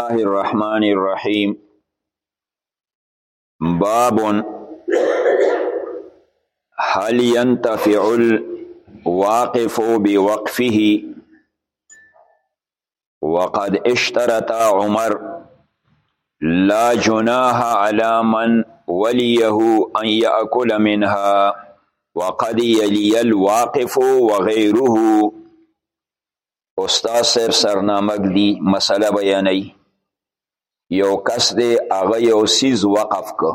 الله الرحمن الرحيم باب هل ينتفع الواقف بوقفه وقد اشترط عمر لا جناح على من وليه أن يأكل منها وقد يلي الواقف وغيره استاد صاحب سرنامه ږدي مسله بیانوي یو کس دی هغه یو سیز وقف کو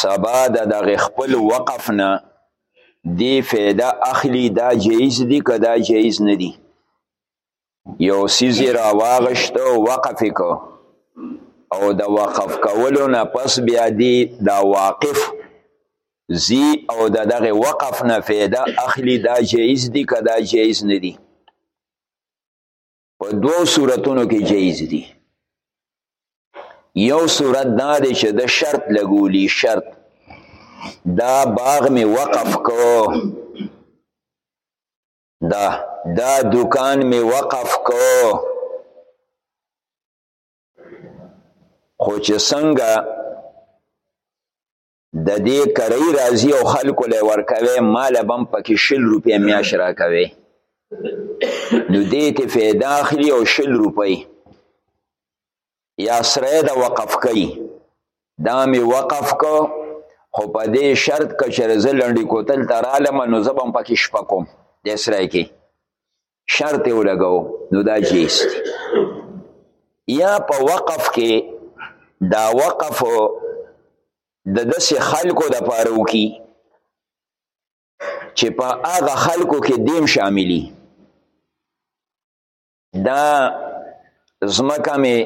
سبا د دغه خپل وقف نه دی فایده اخلي دا جایز دي که دا جایز نه دي یو سیز را واغشته وقف کو او د وقف کولو نه پس بیا دی دا واقف زی او د دغه وقف نه فایده اخلي دا جایز دي که دا جایز نه دي په دوو صورتونو کې جایز دي یو صورت دا دی چې د شرط لګولی شرط دا باغ می وقف کو دا دا دکان می وقف کو خو چې څنګه د دې کرۍ راځي او خلکو له ورکوي مال بم پکې شل روپۍ میاش راکوي نو دې ته فایده اخلي او شل روپۍ یا سره د وقف کوي دا مې وقف کو خو په دې شرط که چېرې زه لنډي کوتل ته رالم نو زه به هم پکې شپه کوم د سره کې شرط یې ولګو نو دا جیز دی یا په وقف کې دا وقف د داسې خلکو د پاره وکړي چې په هغه خلکو کې دیم شاملي دا ځمکه مې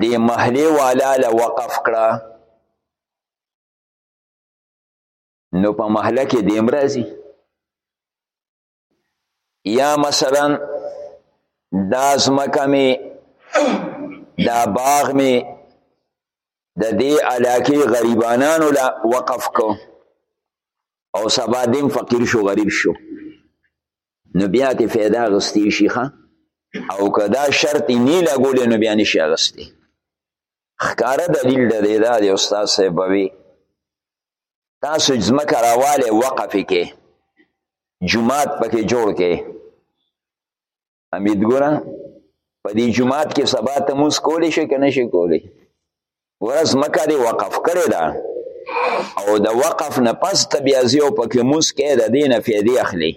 د محلې والا له وقف کړه نو په محله کې دیم راځي یا مثلا دا ځمکه مې دا باغ مې د دې علاقې غریبانانو له وقف کو او سبا دیم فقیر شو غریب شو نو بیا ته فایده غستی شي ښه او که دا شرط یې نه لګولی نو بیا نشي اخیستی ښکاره دلیل د دې دا دی استاد صاحب به وي تاسو ځمکه راواله وقف کې جمعات پکې جوړ کې امید ګورا په دې جمعات کې سبا ته موږ کولې شي کنه شي کولې ورس مکه دې وقف کړی دا او د وقف نه پس ته بیا زیو پکې موږ کې د دینه فائدې اخلي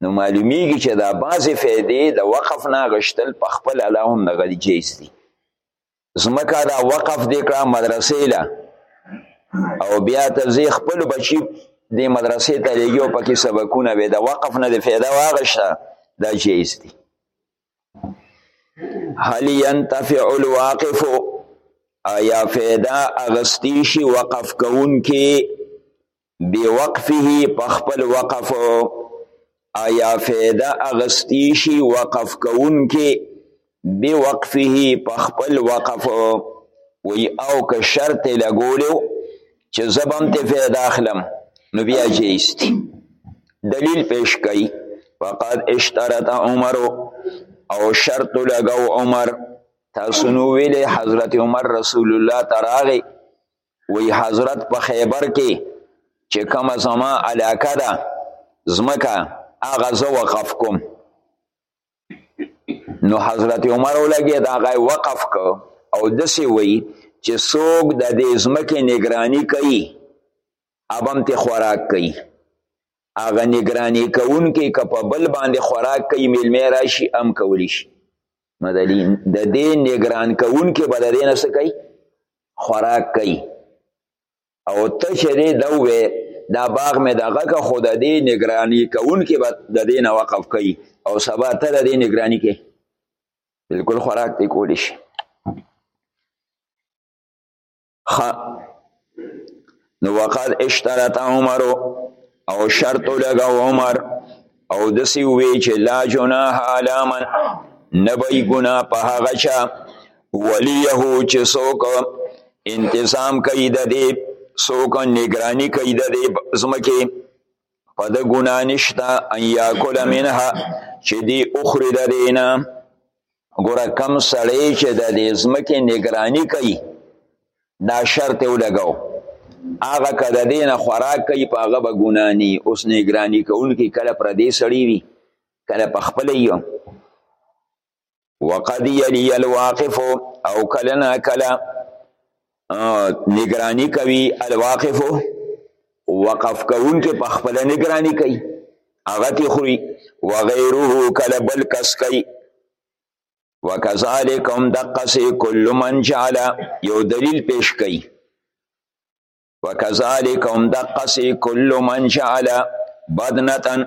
نو معلومیږي چې دا بعضې فائدې د وقف نه غشتل په خپل الله هم نه غلي جیز دي زمکه دا وقف دی کړه مدرسې له او بیا ته زی خپل بچی د مدرسې ته لګي او پکې سبقونه به د وقف نه د فایده واغشته دا جایز دی هل ينتفع الواقف ایا فایده اغستی شي وقف کون کې بوقفه په خپل وقف آیا فیده اغستی شي وقف کون کې بوقفه په خپل وقف وی او که شرط لګولیو چې زبم ته فیده اخلم نو بیا جیستی دلیل پیش کئی فقد اشترط عمر او شرط لګو عمر تاسو نو ویلې حضرت عمر رسول الله تراغي وی حضرت په خیبر کې چې کومه زما علاقه ده زمکه هغه زه وقف کوم نو حضرت عمر ولګي دا غي وقف کو او دسی وی چې څوک د دې زمکه نگرانی کوي ابم ته خوراک کوي اغه نگرانی کوونکې که په بل باندې خوراک کوي میلمه راشي ام کولی شي نو د دې نگران کوونکې به د دې نه څه کوي خوراک کوي او ته چې دې ده ووې دا باغ مې دغه که خو د دې نګراني کوونکې به د دې نه وقف کوي او سبا ته د دې نګراني کوي بلکل خوراک دی کولی شي خ نو وقد اشترط عمر او شرط لګاو عمر او دسی وی چې لا جناح علامن نبی ګنا په هغه چا ولیه چې څوک انتظام کوي د دې څوک نگرانی کوي د دې زمکه په د ګنا نشتا ان یاکل منها چې دی اخری د دینه ګوره کم سړی چې د دې ځمکې نګراني کوي دا شرط یې ولګاو هغه که د دې نه خوراک کوي په هغه به ګناه نه وي اوس نګراني کوونکی کله پردی سړی وي کله په خپله وي وقد یلی الواقف او کله نا کله نگرانی کوي الواقف وقف کون کې په خپل نگرانی کوي هغه تی خوري وغيره کله بل کس کوي وکذالک هم دقسی کل من جعل یو دلیل پیش کوي وکذالک هم دقسی کل من جعل بدنتن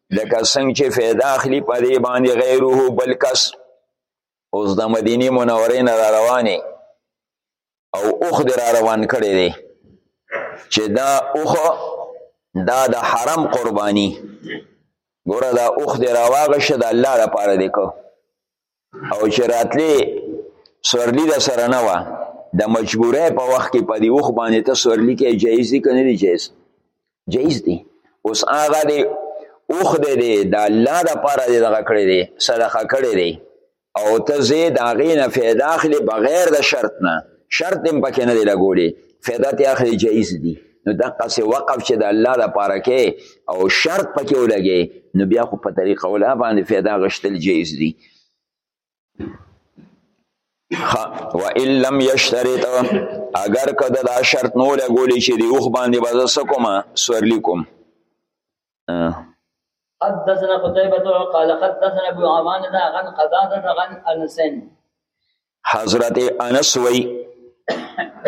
لکه څنګه چې فایده اخلي په دې باندې غیره بل کس اوس د مدینې منورې نه را روانې او اوښ دې را روان کړی دی چې دا اوښ دا د حرم قرباني ګوره دا اوښ دې راواغشه د الله لپاره دې کو او چې راتلې سورلی د سره نه وه د مجبورۍ په وخت کې په دې اوښ باندې ته سورلی کې جایز دي که نه دي جایز جایز دي اوس هغه دی اوښ دی دی د الله دپاره دی دغه کړی دی صدقه کړی دی او ته زه د هغې نه فایده اخلې بغیر د شرط نه شرط هم پکې نه دی لګولی فایده ترې اخلي جایز دي نو دقسې وقف چې د الله دپاره کې او شرط پکې ولګې نو بیا خو په طریقه ولا باندې فایده غشتل جایز دي و ان لم یشترط اگر کده دا شرط نو لګولی چې دی اوخ باندې بازه سکوما سورلی کوم حدثنا قتيبة قال حدثنا ابو عوانة عن قتادة عن انس حضرت انس وی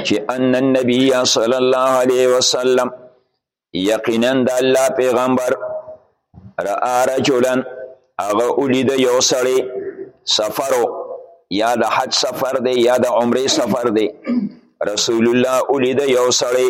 چې ان النبي صلى الله عليه وسلم یقینا د الله پیغمبر را رجلا هغه ولید یو سړی سفرو یا د حج سفر دی یا د عمره سفر دی رسول الله ولید یو سړی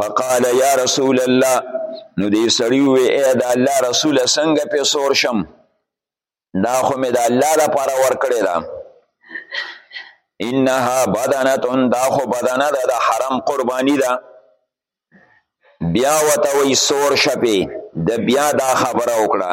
فقال یا رسول الله نو دې سړی وې اې دا الله رسول څنګه په سور شم دا خو مې د الله لپاره ورکړې ده انها بدنه دا خو بدنه ده د حرم قربانی ده بیا وته وی سور شپه د بیا دا خبره وکړه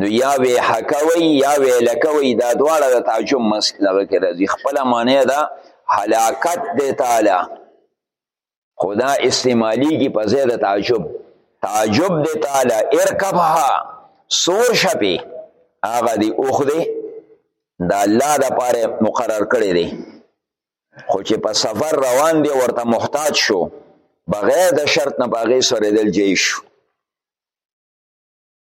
نو یا وی حکوي یا وی لکوي دا دواړه د تعجب مس لغه کې راځي خپل معنی دا هلاکت دی تعالی خدا استعمالی کی په زید تعجب تعجب دی تعالی ارکبها سور شپی هغه دی اوخ دی دا الله د پاره مقرر کړی دی خو چې په سفر روان دی ورته محتاج شو بغیر د شرط نه باغې سره دل جیش شو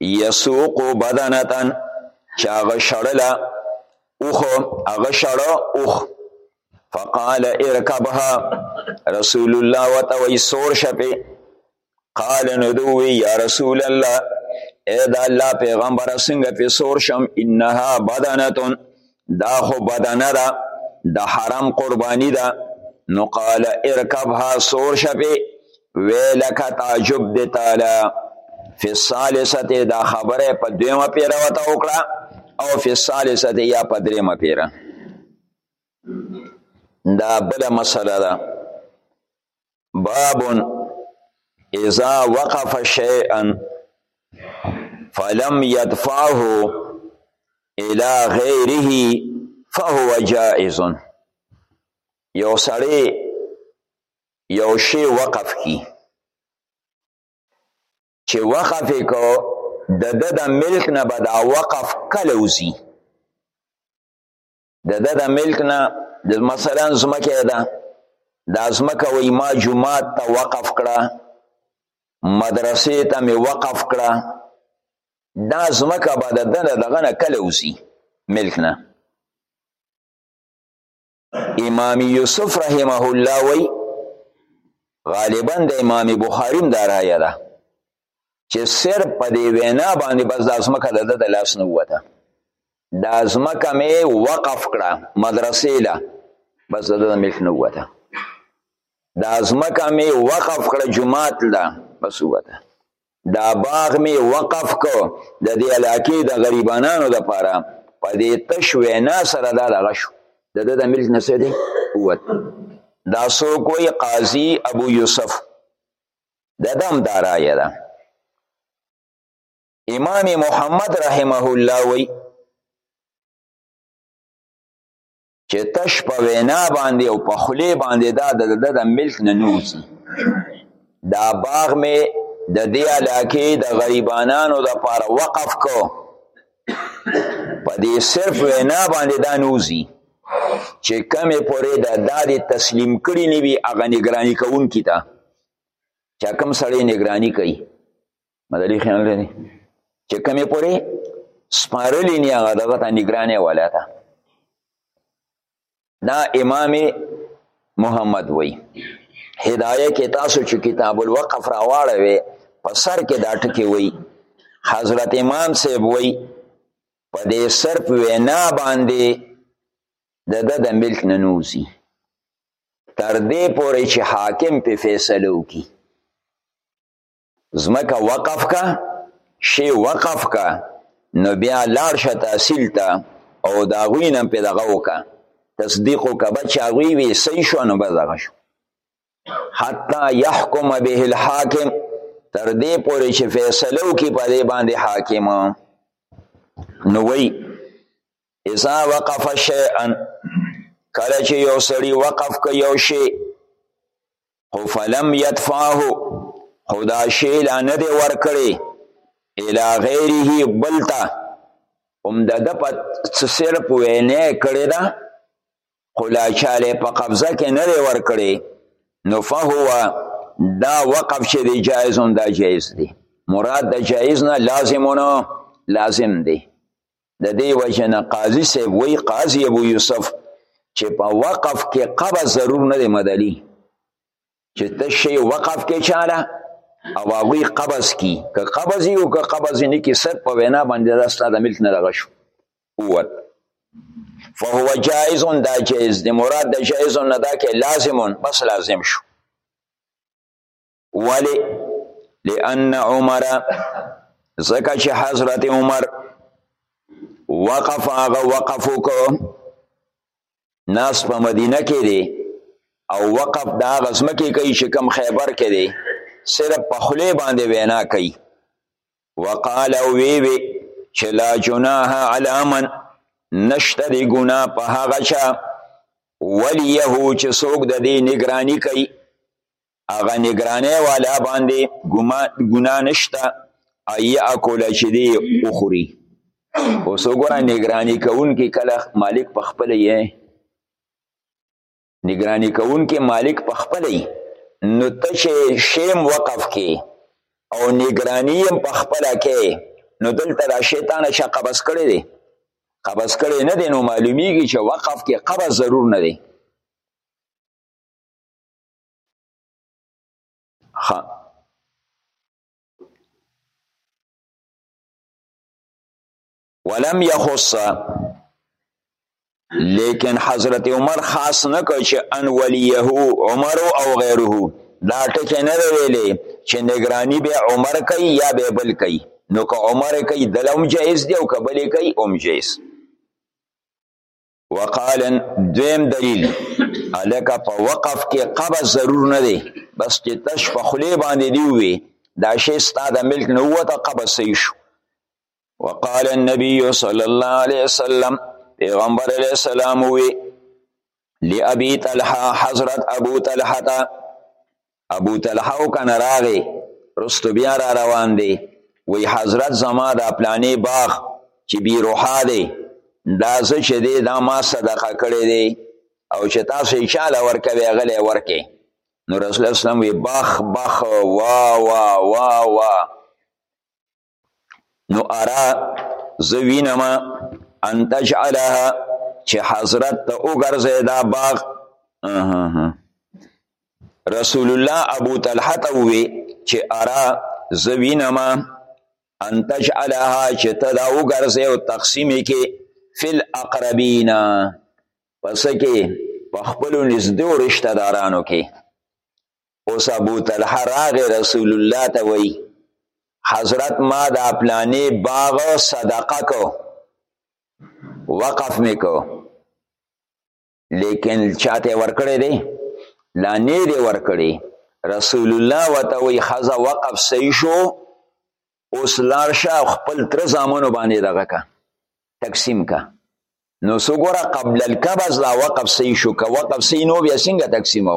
یسوق بدنتن چې هغه شړله اوخ هغه شړه اوخ فقال ارکبها رسول الله وتوي سور شپه قال ندوي يا رسول الله اې دا الله پیغمبر څنګه په سور شم انها بدنتون دا خو بدنه ده د حرم قربانی ده نو قال ارکبها سور شپه ویلک تعجب دی تعالی فی الثالثه دا خبره په دویمه پیره وته وکړه او فی الثالثه یا په دریمه پیره دا بل مسله ده باب اذا وقف شيئا فلم يدفعه الى غيره فهو جائز یو سړی یو شی وقف کی چې وقف کو د د د ملک نه به دا وقف کله وزي د ده د ملک نه د مثلا ځمکه ده دا ځمکه وایي ما جومات ته وقف کړه مدرسې ته مې وقف کړه دا ځمکه به د ده نه دغه نه کله وځي ملک نه امام یوسف رحمه الله وایي غالبا د امام بخاري هم دا رایه ده چې سر په دې وینا باندې بس د ازمکه د د لاس نه وته د ازمکه مې وقف کړه مدرسې له بس د د ملک نه وته د ازمکه مې وقف کړه جماعت له بس وته دا باغ مې وقف کو د دې علاقې د غریبانو د پاره په دې تش وینا سره دا دغه شو د د ملک نه سره دی وته دا سو کوئی قاضی ابو یوسف د دم دا رایه ده امام محمد رحمه الله وی چې تش په وینا باندې او په خلی باندې دا د د د ملک نه نوځي دا باغ می د دې علاقې د غریبانانو د پاره وقف کو په دې صرف وینا باندې دا نوځي چې کمې پورې د دادې تسلیم کړي نه وي هغه نگراني کوونکي ته چې کوم سړی نگرانی کوي مداري خیال لري چې کومې پورې سپارلې نه هغه دغه ته نگرانې والا ده دا امام محمد وای هدايه کې تاسو چې کتاب الوقف راواړوي په سر کې دا ټکی وای حضرت امام صاحب وای په دې صرف وینا باندې د د د ملک ننوزي تر دې پورې چې حاکم په فیصله وکړي زمکه وقف کا شی وقف کا نو بیا لاړ شه تحصیل ته او د هغوی نه پې دغه وکړه تصدیق وکړه به چې هغوی وي صحیح شو نو به دغه شو حتی یحکم به الحاکم تر دې پورې چې فیصله وکړي په دې باندې حاکم نو وایي اذا وقف شیئا کله چې یو سړی وقف کوي یو شی خو فلم یدفعه خو دا شی لا نه دی ورکړی الی غیره بل ته هم د ده په څه صرف وینې کړې ده خو لا چاله په قبضه کې نه دی ورکړی نو فهو دا وقف چې دی جایز هم دا جایز دی مراد د جایز نه لازمونه لازم دی د دې وجنه قاضي صاحب وی قاضي ابو یوسف چې په وقف کې قبض ضرور نه دی مدلی چې ته شی وقف کې چاله او هغه قبض کی که قبض یو که قبض نه کی سر په وینا باندې دا ستاسو د ملک نه دغه شو اوت فهو جائز دا جائز دی مراد د جائز نه دا کې لازم بس لازم شو ولی لأن عمر زکه چې حضرت عمر وقف هغه وقف وکړو ناس په مدینه کې دی او وقف دا غزمه کې کوي چې کم خیبر کې دی صرف په خلی باندې وینا کوي وقال او وی وی چې لا جناح علی من نشته دی ګنا په هغه چا ولیه چې څوک د دې نگرانی کوي هغه نگرانه والا باندې ګنا نشته ای اکول چې دی اخوري اوس وګوره نگرانی کون کې کله مالک په خپل یې نگرانی کون کې مالک په خپل یې نو ته چې شیم وقف کې او نگرانی هم په خپل کې نو دلته دا شیطان چې قبض کړی دی قبض کړی نه دی نو معلومیږي چې وقف کې قبض ضرور نه دی ها ولم يخص لیکن حضرت عمر خاص نه کړ چې ان ولیه عمر او غیره دا ټکی نه ویلې چې نگرانی به عمر کوي یا به بل کوي نو که عمر کوي دلم جائز دی او که بل کوي هم جائز وقال دویم دلیل الکه په وقف کې قبض ضرور نه دی بس چې تش په خلی باندې دی وی دا شی ستا د ملک نه وته قبض صحیح شو وقال النبي صلى الله عليه وسلم پیغمبر علیہ السلام وی لابي طلحه حضرت ابو طلحه ابو طلحه او کنه راغی رستو بیا را روان دی وی حضرت زما دا پلانې باغ چې بی روحا دی دا زه چې دی دا ما صدقه کړی دی او چې تاسو یې چاله ورکوي هغه له ورکې نو رسول اسلام وی بخ بخ وا وا وا وا نو ارا زوینما ان تجعلها چې حضرت ته وګرځي دا باغ رسول الله ابو طلحه ته وی چې ارا زوینما ان تجعلها چې ته دا وګرځي او تقسیم کې فل اقربینا پس کې په خپل نږدې رشتہ دارانو کې اوس ابو طلحه راغی رسول الله ته وای حضرت ما د پلانې باغ صدقه کو وقف می کو لیکن چاته ورکړې دی لا نه دی ورکړې رسول الله وته وی خزه وقف صحیح شو اوس لار شه او خپل تر زامنو باندې دغه کا تقسیم کا نو سګوره قبل القبض دا وقف صحیح شو که وقف صحیح نو بیا څنګه تقسیمو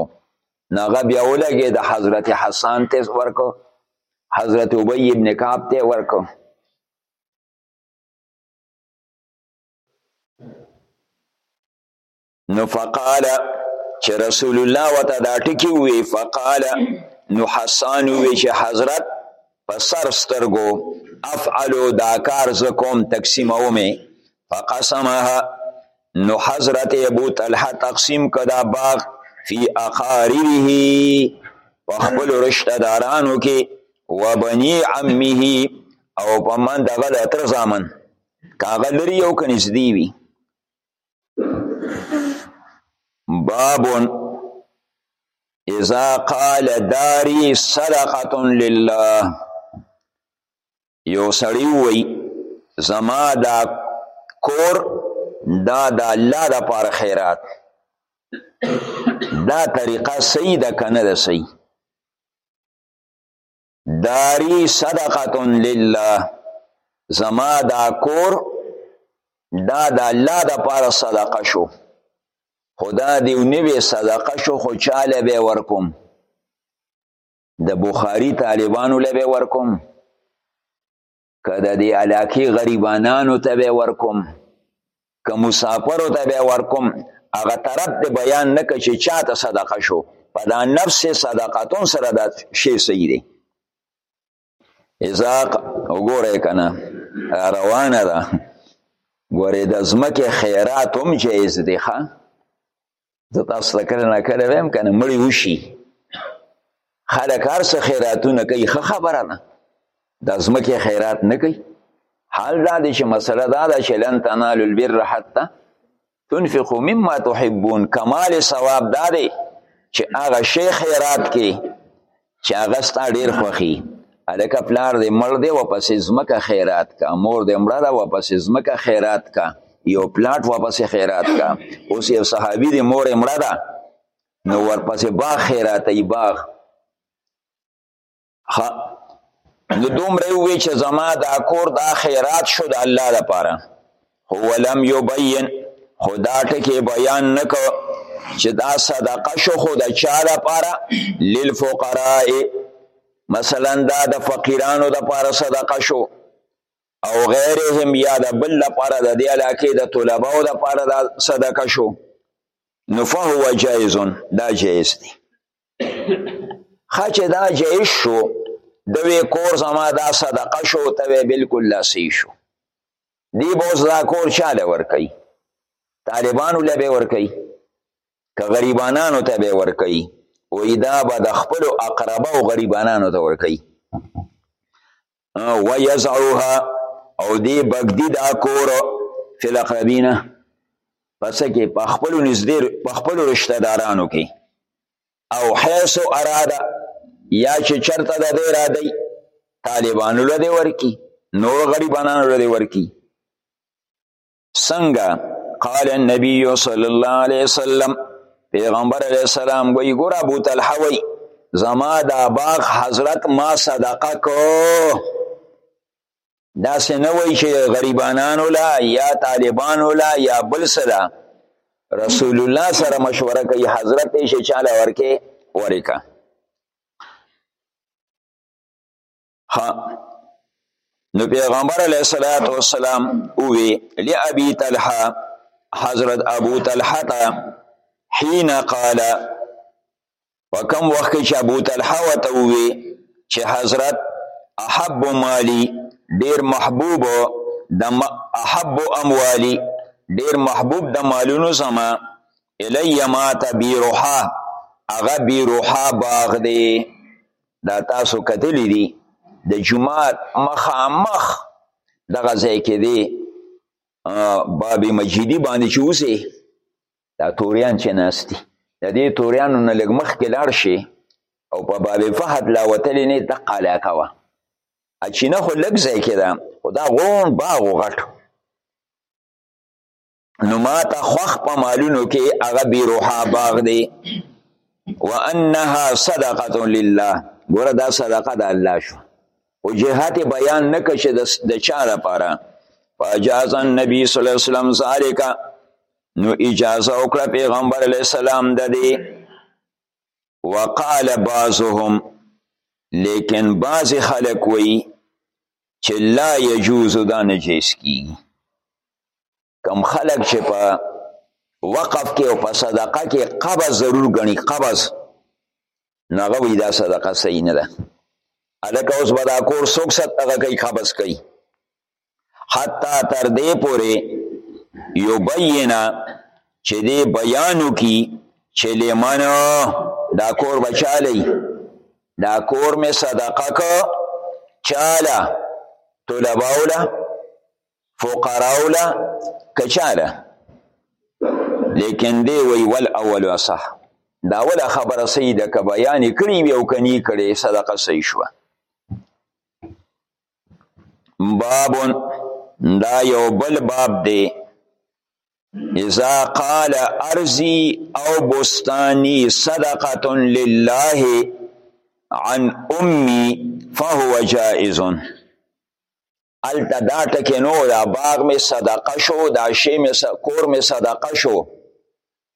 ناغه بیا ولګي د حضرت حسن ته ورکو حضرت ابی ابن کعب ته ورکو نو فقال چې رسول الله وته دا ټکی وی فقال نو حسان وی چې حضرت په سر سترګو افعلو دا کار زکوم تقسیمومه فقسمها نو حضرت ابو طلحه تقسیم کدا باغ فی اقاربه په خپل رشتہ دارانو کې و بنی عمه او په من دغه تر زامن کاغه لري او کنيز دی وی باب اذا قال داری صدقه لله یو سړی وای زما دا کور دا د الله د پاره خیرات دا طریقه صحیح ده کنه ده صحیح داری صدقه لله زما دا کور دا د الله د پاره صدقه شو خدا دیو نوی صدقه شو خو چاله به ورکوم د بخاری طالبانو لبه ورکوم که د دې علاقې غریبانانو ته به ورکوم که مسافرو ته به ورکوم هغه طرف د بیان نه که چې چا ته صدقه شو په دا نفس صدقاتون سره دا شی صحیح دی ازاق وګوره کنه روانه ده ګوره د ځمکې خیرات هم جایز دی ښه زه تاسو ته کله ناکله وایم که نه مړی وشي خلک هر څه خیراتونه کوي ښه خبره ده د ځمکې خیرات نه کوي حال دا دی چې مسله دا ده چې لن تنالو البر حتی تنفقو مما تحبون کمال ثواب دا دی چې هغه شی خیرات کې چې هغه ستا ډېر خوښي هلکه پلار دې مړ دی واپسې ځمکه خیرات کا مور دې مړه ده واپسې ځمکه خیرات کا یو پلاټ واپسې خیرات کا اوس یو صحابي دې مور مړه ده نو ورپسې باغ خیراتوي باغ نو دومره وی چې زما دا کور دا خیرات شو د الله لپاره هو لم یبین خدا ټکی بیان نکو چې دا صدقه شو خو د چا لپاره للفقراء مثلا دا د فقیرانو لپاره صدقه شو او غیرهم یا د بل لپاره د دې علاقې د طلباو لپاره دا صدقه شو نو فهو جایز دا جایز دی خچه دا جایز شو دوی کور زما دا صدقه شو ته بالکل لاسی شو دی به اوس دا کور چاله ورکوي طالبانو له به ورکوي که غریبانانو ته به ورکوي وایي دا به د خپلو اقربه او غریبانانو ته ورکوي ویزعوها او دی بګدي دا کور فی الاقربینه پس کې په خپلو نږدې په خپلو رشته دارانو کې او حیث اراده یا چې چرته د دې را دی طالبانو له دې ورکی نور غریبانو له دې ورکی څنګه قال النبي صلی الله علیه وسلم پیغمبر علیه السلام وی ګور ابو طلحه وی زما دا باغ حضرت ما صدقه کو دا سنه وای چې غریبانانو لا یا طالبانو لا یا بل سره رسول الله سره مشوره کوي حضرت یې چې چاله ورکه ورکه ها نو پیغمبر علیه الصلاۃ والسلام اووی لابی طلحه حضرت ابو طلحه حين قال په کوم وخت کې چې ابو طلحه وته وی چې حضرت احب مالی ډیر محبوب د احب اموالی ډیر محبوب د مالونو زما الی ما ته بیروحا هغه بیروحا باغ دی دا تاسو کتلی دی د جمعات مخامخ دغه ځای کې دی باب مجیدی باندې چوسه دا توریان چې ناست دي د دې توریانو نه لږ مخکې لاړ شي او په باب فهد لا وتلی نه دقه علاقه وه اچینه خو لږ ځای کې ده خو دا غون باغ و غټ نو ما ته خوښ په مالونو کې هغه بیروحا باغ دی وانها صدقه لله ګوره دا صدقه د الله شو او جهات بیان نه کړي د چا لپاره فاجاز النبي صلی الله علیه وسلم ذالک نو اجازه وکړه پیغمبر علی السلام د دې وقال بعضهم لیکن بعض خلک وی چې لا یجوز دا نجیس کی کم خلک چې په وقف کې او په صدقه کې قبض ضرور غني قبض نغه وی دا صدقه صحیح نه ده الکه اوس به دا کور څوک ست هغه کوي قبض کوي حتی تر دې پورې یبینا چې دې بیانو کی چې لمن دا کور بچالی دا کور می صدقه کو چاله طلباوله فقراوله کچاله لیکن دی وی ول اول اصح دا ولا خبره صحیح ده که بیان کړی وی او کني کړی صدقه صحیح شوه باب دا یو بل باب دی اذا قال ارزی او بستانی صدقه لله عن امي فهو جائز الته دا ټکې نو دا باغ مې صدقه شو دا شی مې کور مې صدقه شو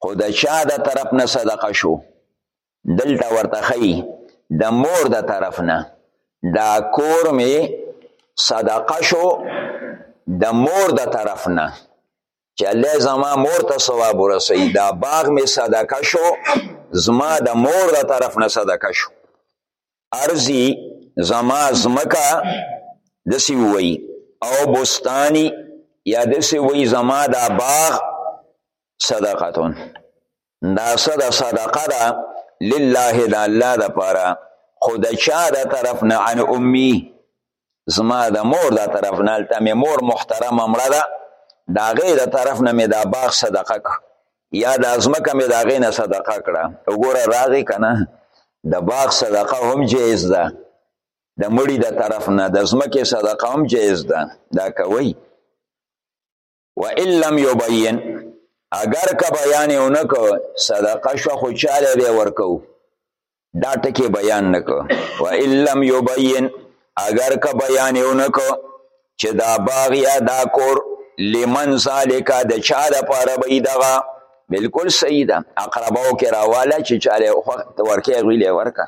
خو د چا د طرف نه صدقه شو دلته ورته خی د مور د طرف نه دا کور می صدقه شو د مور د طرف نه چې الله زما مور ته ثواب ورسي دا باغ می صدقه شو زما د مور د طرف نه صدقه شو ارزي زما زمکا دسی وی او بستانی یا دسی وی زما دا باغ صدقتون دا صد صدقه ده لله د الله د پاره خو د چا د طرف نه عن امي زما د مور د طرف نه الته مې مور محترم مړه ده د هغې د طرف نه مې دا باغ صدقه کړ یا د ازمکه مې د هغې نه صدقه کړه وګوره راغې که نه د باغ صدقه هم جایز ده د مړي د طرف نه د ازمکې صدقه هم جایز ده دا کوي و ان لم يبين اگر که بیان یې ونه کو صدقه شو خو چاله به ورکو دا ټکی بیان نکو و ان لم يبين اگر که بیان یې ونه کو چې دا باغ یا دا کور لمن ذالک د چا د پاره به دغه بالکل صحیح ده اقرباو کې راواله چې چاله ورکه غویله ورکه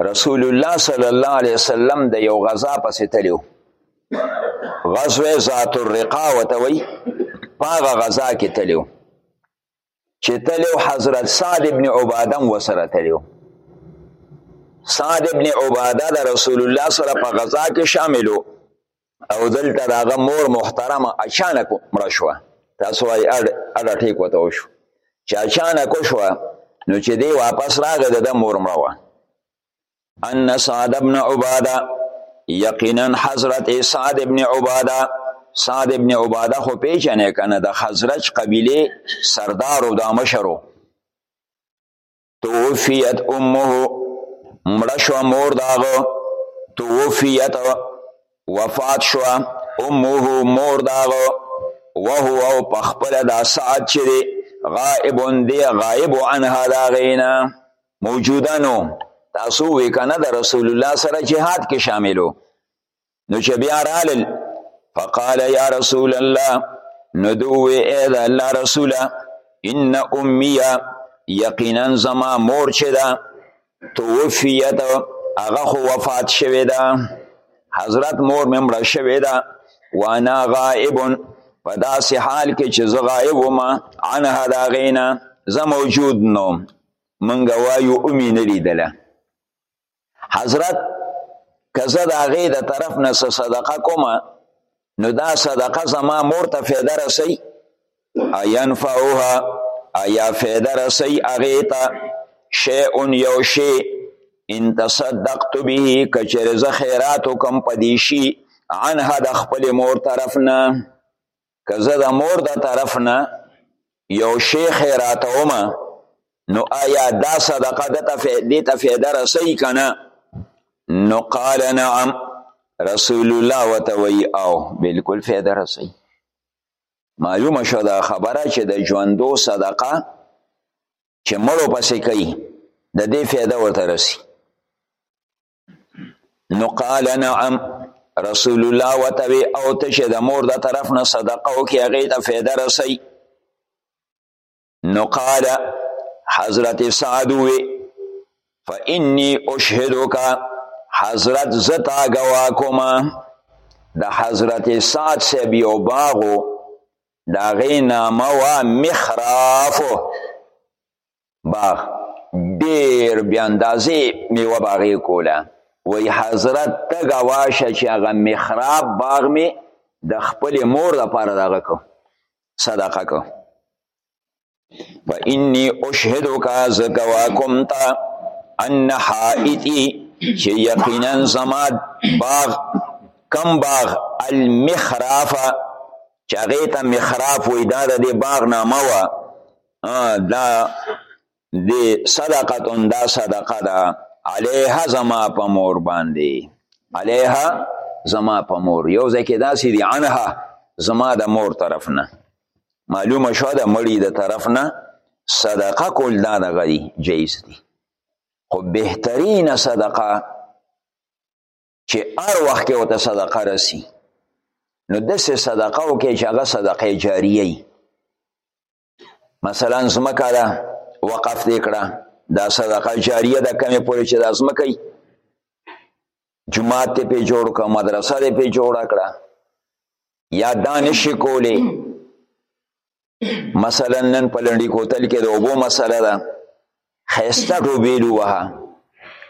رسول الله صلی الله علیه وسلم د یو غزا پسې تلو غزوه ذات الرقا وته وی پاغه غزا کې تلو چې تلو حضرت سعد ابن عباده وسره تلو سعد ابن عباده د رسول الله سره په غزا کې شاملو او دلته د هغه مور محترمه اچانک مړه شوه تاسو وایي اډ اډ ټیک وته وشو چې اچانک وشوه نو چې دی واپس راغی د ده مور مړه وه ان سعد بن عباده یقینا حضرت سعد بن عباده سعد ابن عباده خو پیژنې کنه د خزرج قبیله سردار او د مشرو توفیت امه مړه شو مور داغه توفیت وفات شو امه مور داغه وهو او پخپل دا ساعت چې دی غائب دی غائب عنها دا غینا موجوده نو تاسو وی کنه د رسول الله سره جهاد کې شاملو نو چې بیا رالل فقال یا رسول الله نو دوی اې د الله رسوله ان امیه یقینا زما مور چې ده توفیت هغه خو وفات شوې ده حضرت مور مې مړه شوې ده وانا غائب په داسې حال کې چې زه غایب وم عنها د هغې نه زه موجود نوم موږ وایو امي نه لیدله حضرت کزه د هغې د طرف نه څه صدقه کومه نو دا صدقه زما مور ته فایده رسوي ینفعها ایا فایده رسوي هغې ته شیء یو شی ان تصدقت به که چېرې زه خیرات وکړم په دې شي عنها د خپلې مور طرف نه که زه د مور د طرف نه یو شی خیراته وم نو آیا دا صدقه دې ته فایده رسوي که نه نو قال نعم رسول الله ورته وایي او بلکل فایده رسوي معلومه شوه دا خبره چې د ژوندو صدقه چې مړو پسې کوي د دې فایده ورته رسي نو قال نعم رسول الله وتوي او ته چې د مور د طرف نه صدقه وکي هغه ته فایده رسي نو قال حضرت سعد وي فاني اشهدك حضرت زتا گواکما د حضرت سعد صاحب یو باغو دا غي نامه وا مخراف باغ ډیر بیا اندازې میوه باغې کوله وای حضرت ته غواشه چې هغه محراب باغ می د خپل مور لپاره دغه کو صدقه کو و انی اشهدک زکواکم تا ان حائتی چې یقینا زما باغ کم باغ المخرافه چې هغه ته مخراف وې دا د باغ نامه وه دا د صدقتون دا صدقه ده علیه زما په مور باندې علیه زما په مور یو ځکه داسې دی عنها زما د مور طرف نه معلومه شو د مړی د طرف نه صدقه کول دا د غری جایز دی خو بهترین صدقه چې هر وخت کې وته صدقه رسی نو دسه صدقه او کې چې هغه صدقه جاریه مثلا زمکه ده وقف دې کړه دا صدقه جاریه ده کمې پورې چې دا زمکه یې جماعت ته په جوړ کړه مدرسه دې په جوړ کړه یا دانش کولې مثلا نن په لنډی کوتل کې د اوبو مسله ده خیسته ټوبیلو وها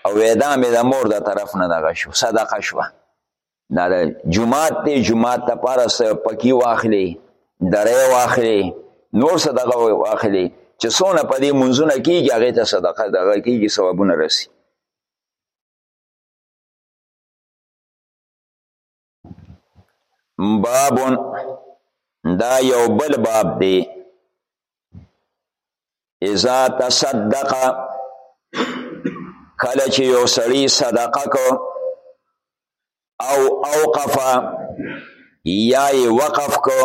او ویدا مې د مور د طرف نه دغه شو صدقه شوه نه ده جماعت دی جماعت لپاره څه پکی واخلي درې واخلي نور څه دغه واخلي چې څونه په دې منځونه کېږي هغې ته صدقه دغه کېږي ثوابونه رسي باب دا یو بل باب دی اذا تصدق کله چې یو سړی صدقه کو او اوقف یا یې وقف کو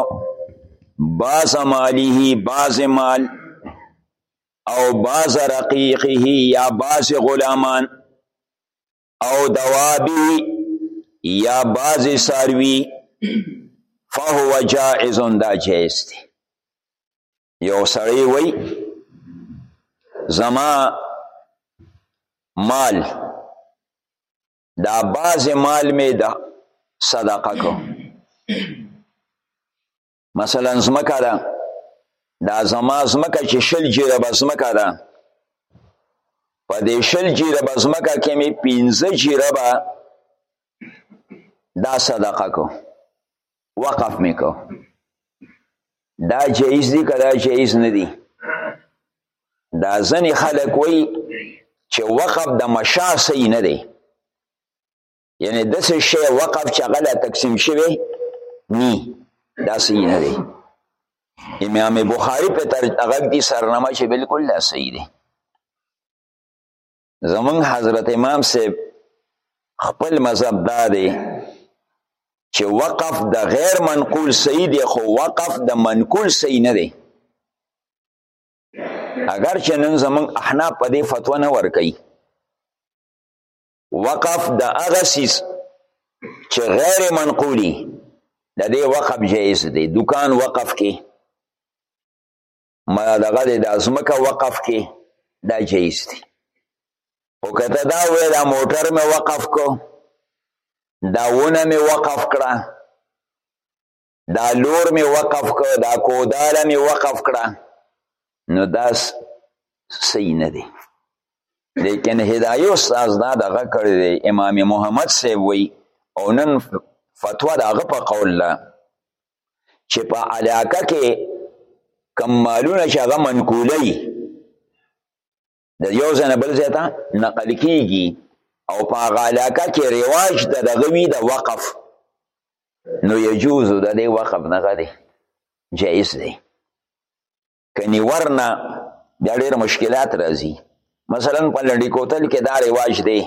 باز مالیه باز مال او باز رقیقه یا باز غلامان او دوابی یا باز ساروی فهو جائزون دا جائز دی یو سړی وی زما مال دا باز مال می دا صدقه کو مثلا زمکه ده دا زما زمکه چې شل جیره بزمکه ده په دې شل جیره بزمکه کې مې پنځه جیره به دا صدقه کو وقف مې کو دا جایز دی که دا جایز نه دی دا ځنې خلک وایي چې وقف د مشا صحیح نه دی یعنی د څه شی وقف چې هغه لا تقسیم شوی نی دا صحیح نه دی امام بخاری په تر هغه کې سرنامه چې بالکل لا صحیح دی زمون حضرت امام سے خپل مذهب دا دی چې وقف د غیر منقول صحیح دی خو وقف د منقول صحیح نه دی اگر چې نن زمون احناف په دې فتوا نه ور کوي وقف د هغه سیس چې غیر منقولی د دې وقف جایز دی دکان وقف کې ما دغه د ازمکه وقف کې دا جایز دی او کته دا وې دا موټر مې وقف کو دا ونه مې وقف کړه دا لور می وقف کړ دا کوداله می وقف کړه نو دا صحیح نه دی لیکن هدایو استاد دا دغه کړی دی امام محمد سی وی او نن فتوا دغه په قول لا چې په علاقه کې کمالونه چې هغه منقولی د یو ځای نه بل ځای ته نقل کیږي او په هغه علاقه کې رواج د دغه وي د وقف نو یجوز د دې وقف نغه دی جایز دی که نیور نه بیا ډېر مشکلات راځي مثلا په لنډي کوتل کې دا رواج دی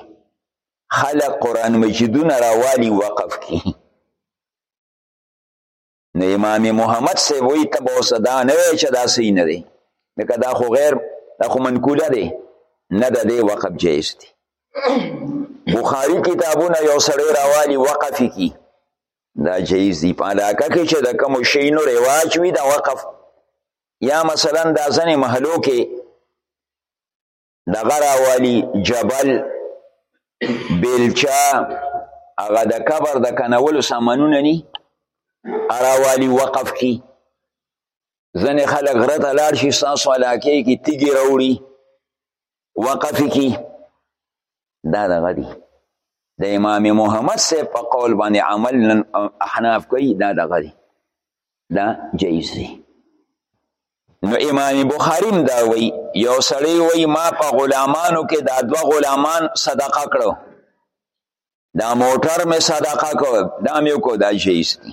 خلق قرآن مجیدونه راوالی وقف کی نو امام محمد سی وی ته به اوسه دا نه وی چې دا صحیح نه دی لکه دا خو غیر دا خو منقوله دی نه د دې وقف جایز دی بخاری کتابونه یو سړی راوالی وقف کی دا جایز دی په علاقه کې چې د کوم شی نو رواج وي دا وقف یا مثلا دا ځنې محلو کې دغه راوالي جبل بیلچا هغه د قبر د کنولو سامانونه ني اراوالي وقف کی ځنې خلک غره ته لاړ شي ستاسو علاقې کې تیږې راوړي وقف کی دا دغه دی د امام محمد صاحب په قول باندې عمل نن احناف کوي دا دغه دی دا جایز دی نو امام بخاری هم دا وی یو سړی وی ما په غلامانو کې دا دوه غلامان صدقه کړو دا موټر می صدقه کو دا می کو دا جایز دی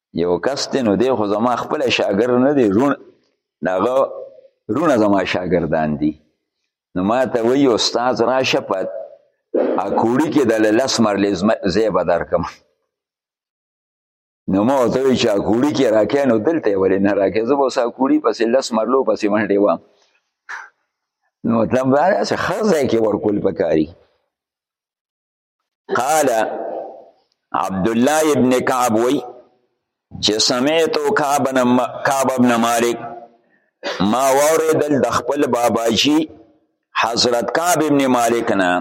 یو کس دی نو دی خو زما خپل شاګرد نه دی رون هغه رونه زما شاګردان دي نو ما ته وی استاد راشه په اکوړی کې د لس مرلې زی به درکم نو ما ته وی چې اکوړی کې راکې نو دلته ولې نه راکې زه به اوس اکوړی پسې لس مرلو پسې منډې وم نو مطلب دا دی چې ښه ځای کې ورکول پکاري قال عبد الله ابن كعب وی چې سمعت كعب كعب ابن مالک ما وردل د خپل باباجی حضرت کعب ابن مالک نه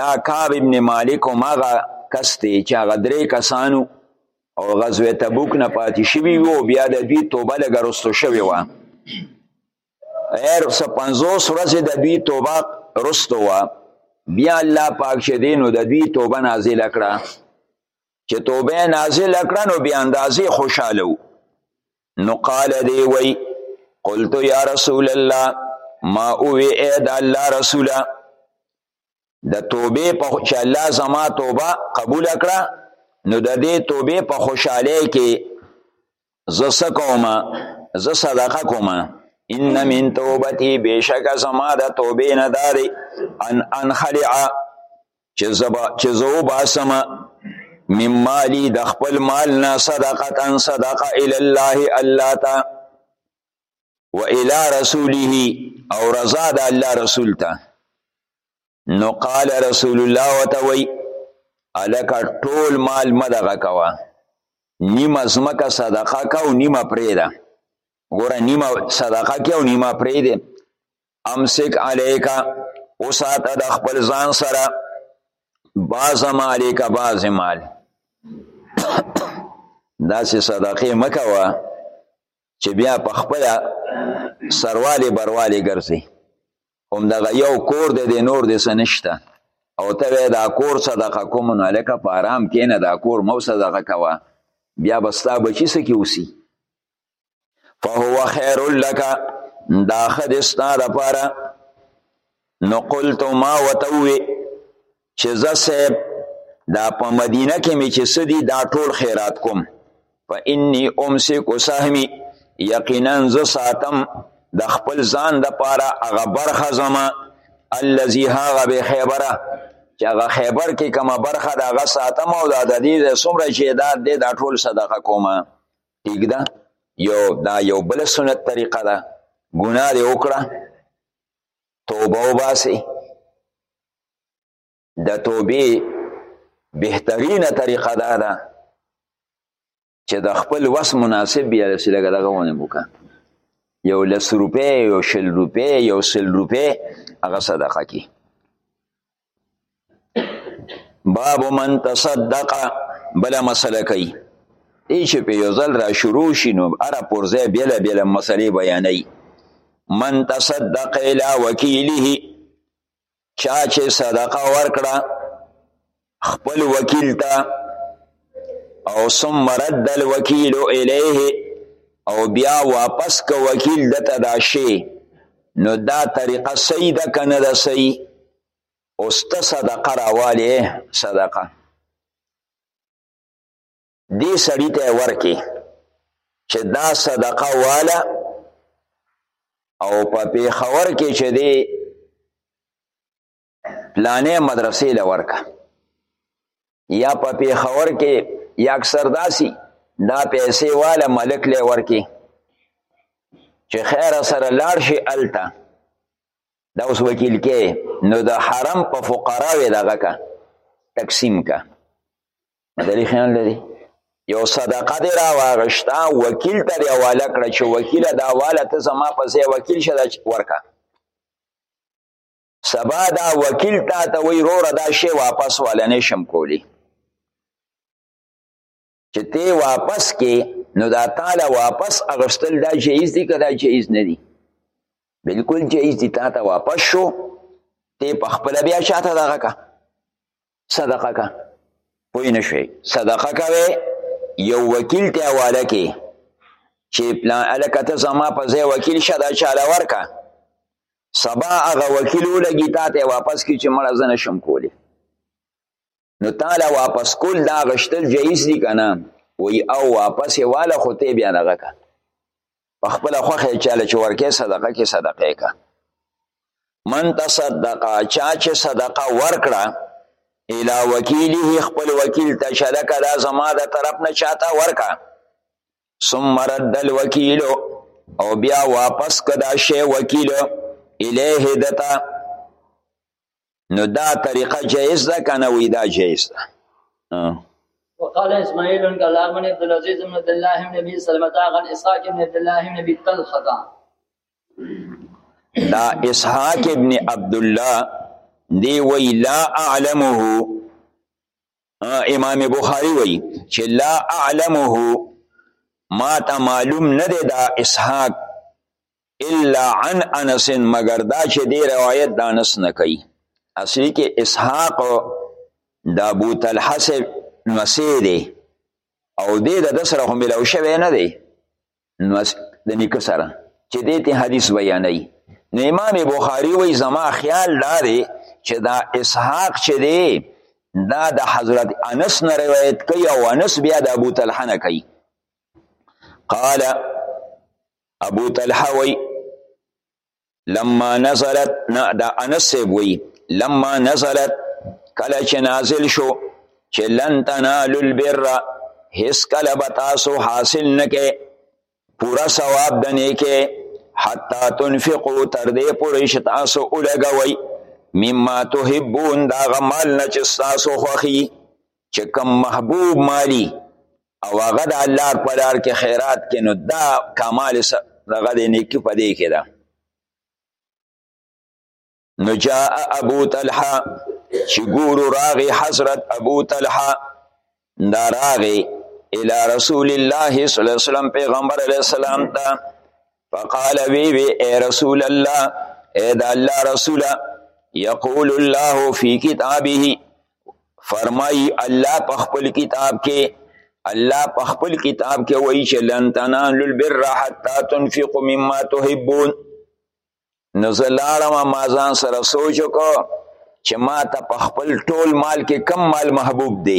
دا کعب ابن مالک ماغه کس دی چې هغه درې کسانو او غزوه تبوک نه پاتې شوی وو بیا د دوی توبه لګرستو شوی و خیر څه پنځوس ورځې د دوی توبه رستو وه بیا الله پاک چې دی نو د دوی توبه نازله کړه چې توبه نازله کړه نو بیا اندازې خوشحاله وو نو قال دی وی قلت یا رسول الله ما اوی اې د الله رسوله د توبې په چې الله زما توبه قبول کړه نو د دې توبې په خوشاله کې زه سکوم زه صدقه کوم ان من توبتي بشک زما د توبې نه داري ان انخلع چې زبا چې زو باسم مم مالی د خپل مال نه صدقه صدقه ال الله الله تا و الی رسوله او رضا د الله رسول ته نو قال رسول الله وتوي الک ټول مال مدغه کوا نیمه زمکه صدقه کا او نیمه پریده ګوره نیمه صدقه کې او نیمه پریده امسک علیکا اوساته د خپل ځان سره باز مالیکا باز مال داسې صدقه مکوه چې بیا په خپل سرواله برواله ګرځي هم دغه یو کور دی د نور د سنشته او ته وې دا کور صدقه کوم نو لکه په آرام کې نه دا کور مو صدقه کوا بیا بستا بچی سکی اوسی فهو خیر لک دا خدستا لپاره نو قلت ما وتوي چې زه صاحب دا په مدینه کې مې چې سدي دا ټول خیرات کوم په انی امسک سهمی یقینا زه ساتم د خپل ځان د پاره هغه برخه زما الذي هغه به خیبره چې هغه خیبر کې کومه برخه د هغه ساتم او دا د دې څومره چې دا د دا ټول صدقه کومه ټیک ده یو دا یو بل سنت طریقه ده ګناه دې وکړه توبه وباسي د توبې بهترینه طریقه دا ده چې د خپل وس مناسب بیا رسې لږه دغه ونه وکړه یو لس روپۍ یو شل روپۍ یو سل روپۍ هغه صدقه کړي باب من تصدق بله مسله کوي ای چې په یو ځل را شروع شي نو هره پرځای بېله بېله مسلې بیانوي من تصدق الی وکیله چا چې صدقه ورکړه خپل وکیل ته او ثم رد الوکیل الیه او بیا واپس که وکیل دته دا شی نو دا طریقه صحیح ده که نه ده صحیح اوس ته صدقه راوالې صدقه دې سړی ته ورکې چې دا صدقه والا او په پیښور کې چې دی پلانې مدرسې لورکه یا په پیښور کې یا اکثر داسي دا پیسې والا ملک له ورکې چې خیر سره لاړ شي الته دا اوس وکیل کې نو د حرم په فقراوې دغه کا تقسیم کا مدلی خیان لري یو صدقه دی را واغشتا وکیل ته دی حواله کړه چې وکیل دا حواله ته زما په ځای وکیل شه دا ورکه سبا دا وکیل تا ته وی روره دا شی واپس والا نشم کولی چې ته واپس کې نو دا تعالی واپس اغشتل دا جایز دی که دا جایز نه دی بالکل جایز دی تا ته واپس شو ته په خپل بیا شاته دغه کا صدقه کا پوی نشوي صدقه کوي یو وکیل ته حواله کې چې پلان الکه ته زما په ځای وکیل شه دا چاله ورکه سبا هغه وکیل ولګي تا ته واپس کی چې مړه زنه شم کولی نو تعالی واپس کول دا غشتل جایز دي کنه وی او واپس واله خو ته بیا نه غکه په خپل خوخه چاله چې ورکه صدقه کې صدقه کا من تصدق چا چې صدقه ورکړه اله وکیله خپل وکیل ته شلک دا زما د طرف نه چاته ورکا ثم رد الوکیل او بیا واپس کدا شی وکیل الیه دتا نو دا طریقه جایز ده که نه وي دا جایز ده وقال اسماعيل بن كلام بن عبد العزيز بن عبد الله بن ابي سلمة عن اسحاق بن عبد الله بن ابي طلحه دا اسحاق ابن عبد الله دی وی لا اعلمه امام بخاری وی چې لا اعلمه ما ته معلوم نه دی دا اسحاق الا عن انس مگر دا چې دی روایت د انس نه کوي اصلي کې اسحاق د ابو طلحه سه نوسی دی او دی د ده سره خو ملاو شوی نه دی نوس د نیکه سره چې دی ته حدیث بیانوي نو امام بخاری وایي زما خیال دا دی چې دا اسحاق چې دی دا د حضرت انس نه روایت کوي او انس بیا د ابو طلحه نه کوي قال ابو طلحه وی لما نزلت نا دا انس صاحب وی لما نزلت کله چې نازل شو چې لن تنالو البر هیڅ کله به تاسو حاصل نه کې پورا ثواب د نیکه حتا تنفقو تر دې پورې چې تاسو ولګوي مما تحبون دا غمال نه چې تاسو خوخي چې کوم محبوب مالی او هغه د الله په لار کې خیرات کې نو دا کمال دغه د نیکی په دې کې ده نو جاء ابو طلحه چې ګورو راغی حضرت ابو طلحه دا راغی الى رسول الله صلی الله علیه وسلم پیغمبر علیه السلام ته فقال وی وی اے رسول الله اے دا الله رسول یقول الله فی کتابه فرمای الله په خپل کتاب کې الله په خپل کتاب کې وایي چې لن تنالوا البر حتى تنفقوا مما تحبون نو زه لاړم ما ځان سره سوچ وکړو چې ما ته په خپل ټول مال کې کم مال محبوب دی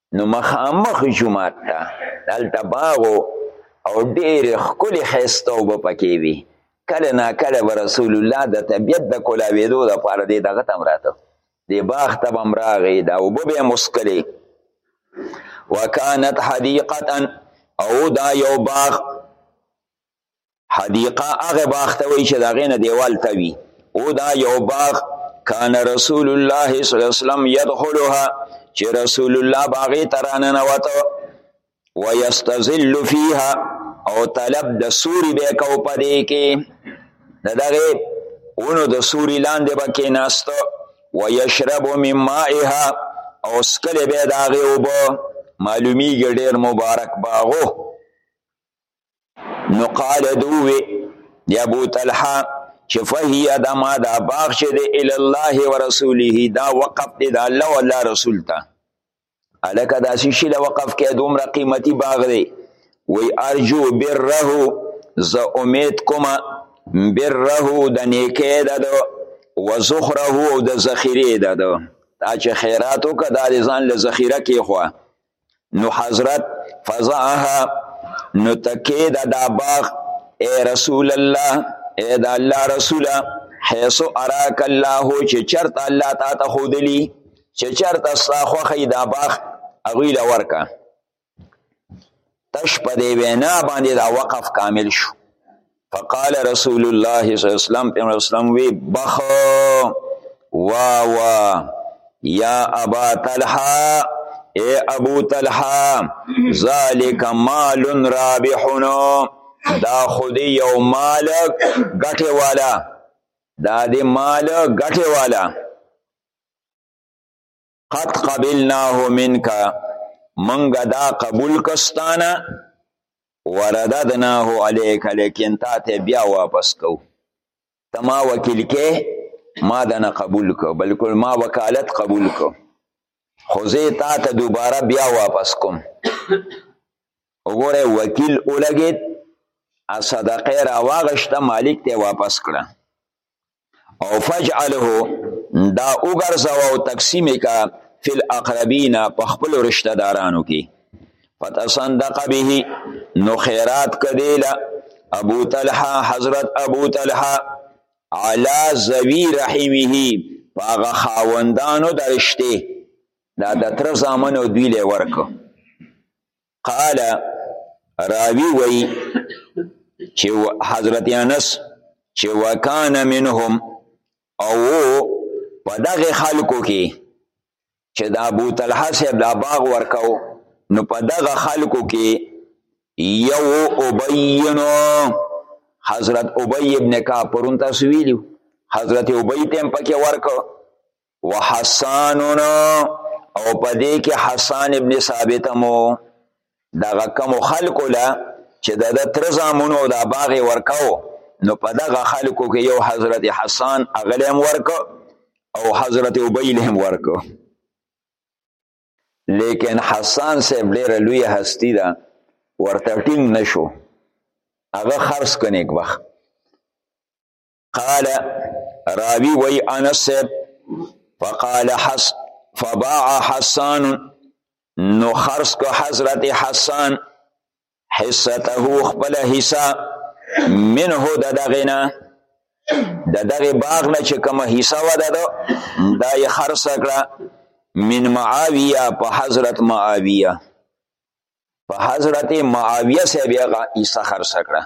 نو مخامخ جمعات ته دلته باغ او ډېر ښکلې ښایسته اوبه پکې وي کله نا کله به رسول الله د طبیعت د کولاوېدو دپاره دی دغه ته هم راته دې باغ ته به هم راغی دا اوبه به یې هم وڅکلې وکانت حدیقتا او دا یو باغ حدیقه هغه باغ ته وایي چې د هغې نه دیوال ته وي او دا یو باغ کان رسول الله صلی الله علیه وسلم یدخلها چې رسول الله باغې ته راننوته ویستظل فیها او طلب د سوري به کو پدې کې د دغه اونو د سوري لاندې به کې ناستو ویشرب من مائها او سکلې به داغه وبو معلومیږي ډیر مبارک باغو نو قال دوی دی ابو طلحه چې فهي ادما دا باغ چې دی ال الله ورسوله دا وقف دی دا الله او الله رسول ته الکه دا شي له وقف کې دومره قیمتي باغ دی وی ارجو بره ز امید کوم بره د نیکه ده ده و زخره او د ذخیره ده ده تا چې خیرات وکړه دا ځان له ذخیره کې خو نو حضرت فزعها نو تکې د دا باغ اے رسول الله اے د الله رسوله حيث اراك الله چې چرته الله تا ته خودلی چې چرته ستا خوخی دا باغ اغوی لورکا تش په دې وینا باندې دا وقف کامل شو فقال رسول الله صلی الله علیه وسلم پیغمبر اسلام وی بخ وا وا یا ابا طلحه اے ابو طلحه ذالک مال رابحون دا خودی یو مال غټه والا دا دې مال غټه والا قد قبلناه منک منګ دا قبول کستانه ورددناه علیک لیکن تا ته بیا واپس کو ته ما وکیل کې ما دا نه قبول کو بلکل ما وکالت قبول کو خو زه تا ته دوباره بیا واپس کوم وګوره وکیل اولګید صدقه را واغشته مالک ته واپس کړه او فجعله دا وګرځو او تقسیم کا فی الاقربین په خپل رشتہ دارانو کې فتصدق به نو خیرات کدیلا ابو طلحه حضرت ابو طلحه علا زوی رحمه پاغه خاوندانو درشته دا د تر زامن او دوی له ورکو قال راوی وی چې حضرت انس چې وکانه منهم او په دغه خلکو کې چې د ابو طلحه صاحب دا باغ ورکاو نو په دغه خلکو کې یو ابینو حضرت ابی ابن کعب پرون تاسو ویلو حضرت ابی تم پکې ورکو وحسان او په دې کې حسان ابن ثابت مو دغه کم خلکو له چې د تر زامونو او د باغ ورکاو نو په دغه خلکو کې یو حضرت حسان اغلی هم ورکو او حضرت ابیل هم ورکو لیکن حسان صاحب ډیره لوی هستی ده ورته ټینګ نشو هغه خرڅ کنیک وخت قال راوی وی انس فقال حس فباع حسان نو خرس کو حضرت حسان حصته خپل حصہ منه د دغنا د دغه باغ نه چې کومه حصہ و ده دا یې خرڅ کړه من معاویه په حضرت معاویه په حضرت معاویه سره بیا حصہ خرڅ کړه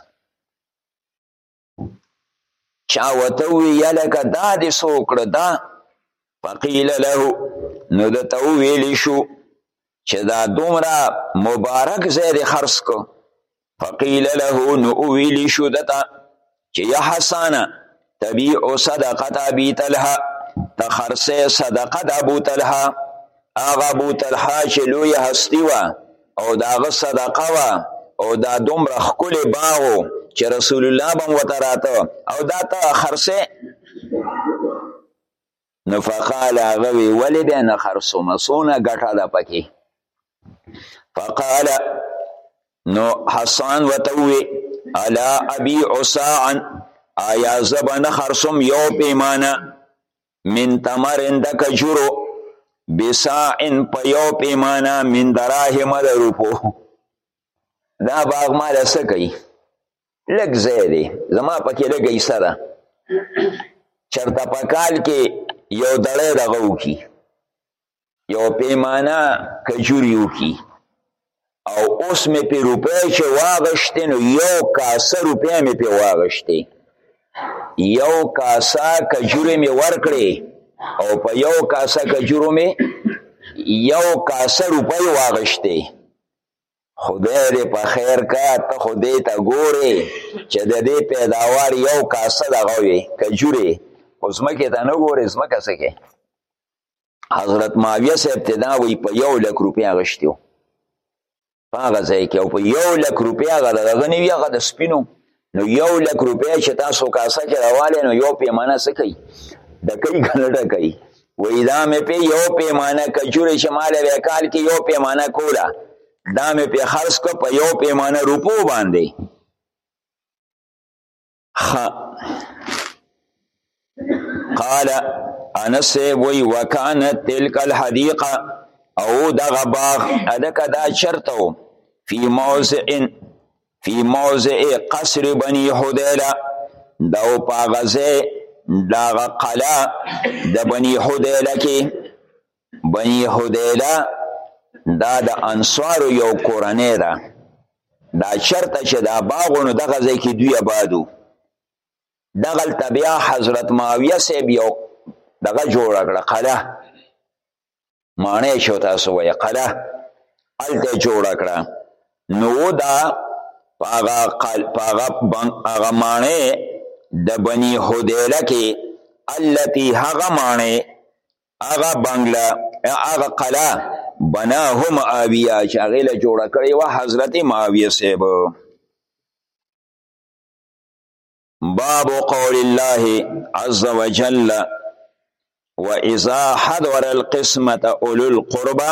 چا وته وی یلکه دا دې سوکړه دا فقیل له نو د تو ویل شو چې دا دومره مبارک زید خرص کو فقیل له نو ویل شو دتا چې یا حسن تبیع صدقه ابي طلحه تخرسه صدقه د ابو طلحه هغه ابو طلحه چې لوی هستی و او دا غ صدقه و او دا دومره خکلی باغو چې رسول الله بم وتراته او دا ته خرسه نو فقال هغه وی ولی به نه خرسو مسونه ګټه ده پکې فقال نو حسان وتوي الا ابي عساعا آیا زبن خرسم یو پیمانه من تمرن د کجورو بساعن په یو پیمانه من دراهم د روپو دا باغ ما له څه کوي لږ ځای دی زما پکې لږه حصه ده چرته په کال کې یو دړی دغه وکړي یو پیمانه کجوري وکړي او اوس مې پې روپۍ چې واغشتې نو یو کاسه روپۍ مې پې واغشتې یو کاسه کجورې مې ورکړې او په یو کاسه کجورو مې یو کاسه روپۍ واغشتې خدای دې په خیر کا ته خدای ته ګورې چې د دې پیداوار یو کاسه دغه وي کجورې اوس مکه ته نه ګورې ځمکه څه کې حضرت معاویه صاحب ته دا وی په یو لک روپۍ اغشتي و په هغه ځای کې او په یو لک روپۍ هغه د دغه نه وي هغه د سپینو نو یو لک روپۍ چې تاسو کاسه کې راوالی نو یو پیمانه څه کوي د کوي که نه ډکوي وایي دا مې پې یو پیمانه کجورې چې ما له کال کې یو پیمانه کوله دا مې پې خرڅ کړه په یو پیمانه روپو باندې خ قال انس وی وکانه تلک الحدیقه او دغه باغ الکه دا چرته و فی موضع فی موضع قصر بنی حدیله دا او پاغزه داغه قلا د بنی حدیله کې بنی حدیده دا د انصارو یو کورنۍ ده دا چرته چې دا باغونو دغه ځای کې دوی آبادو دغلته بیا حضرت معاویه صاحب یو دغه جوړه کړه قلعه ماڼۍ چې تاسو وایې قلعه هلته یې جوړه کړه نو دا په هغه په هغه ماڼۍ د بني حدیله کې التي هغه ماڼۍ هغه بنگله هغه قلا بناه معاویه چې هغه له جوړه کړې و حضرت معاویه صاحب باب قول الله عز وجل واذا حضر القسمه اولو القربى